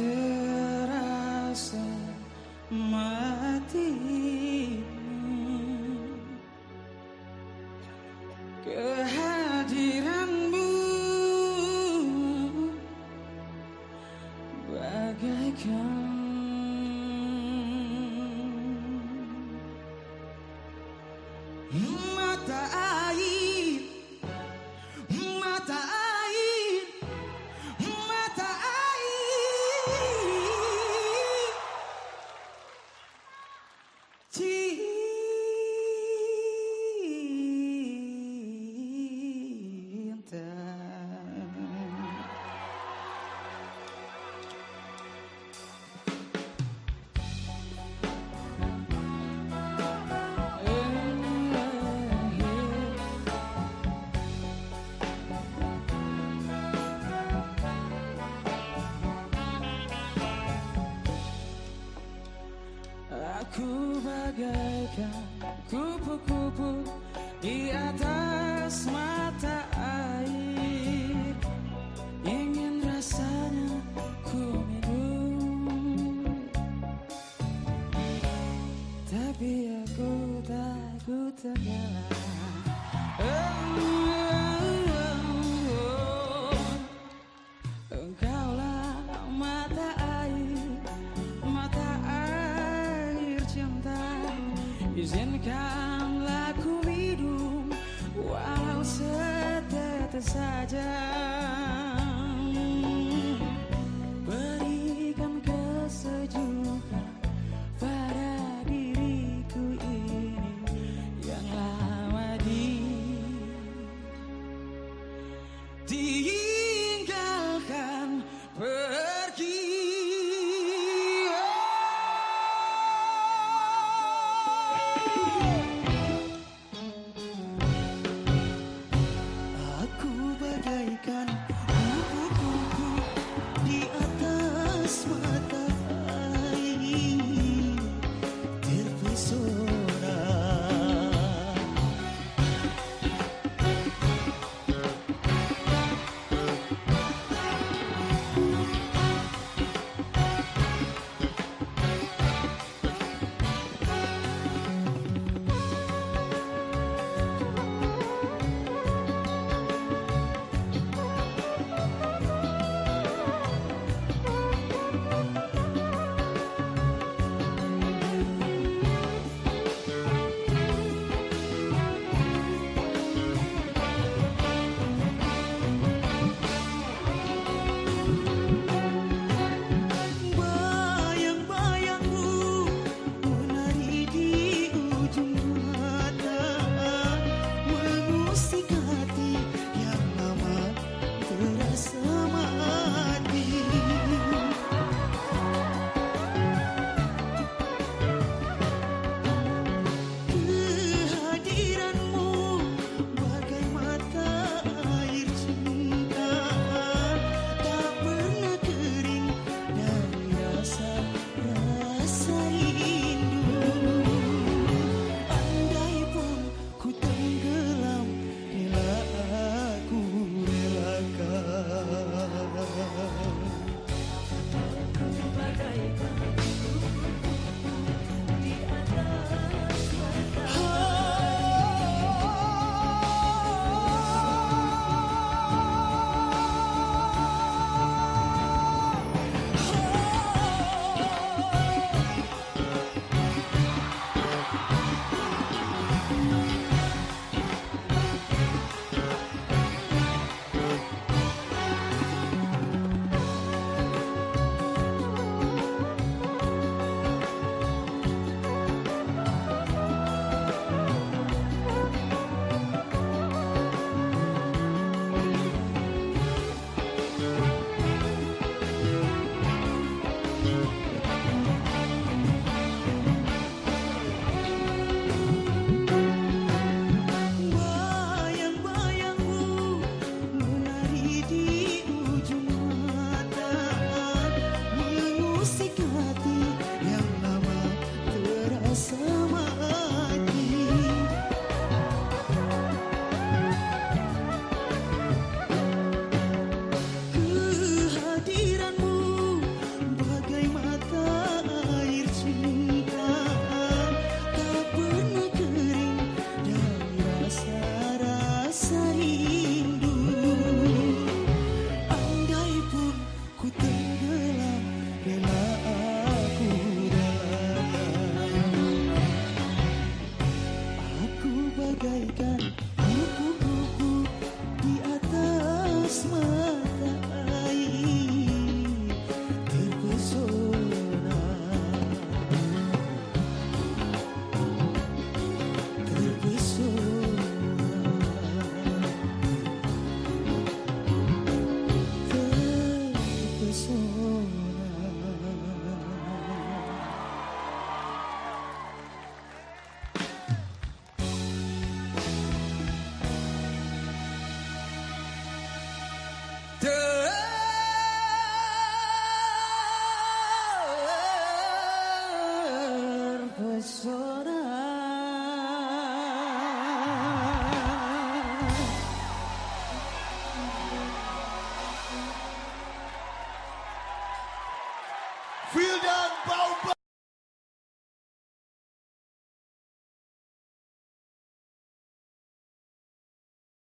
terasa bagaikan kupu-kupu di atas mata air. Ingin rasanya ku minum. Tapi aku takut tenggelam He's in the car.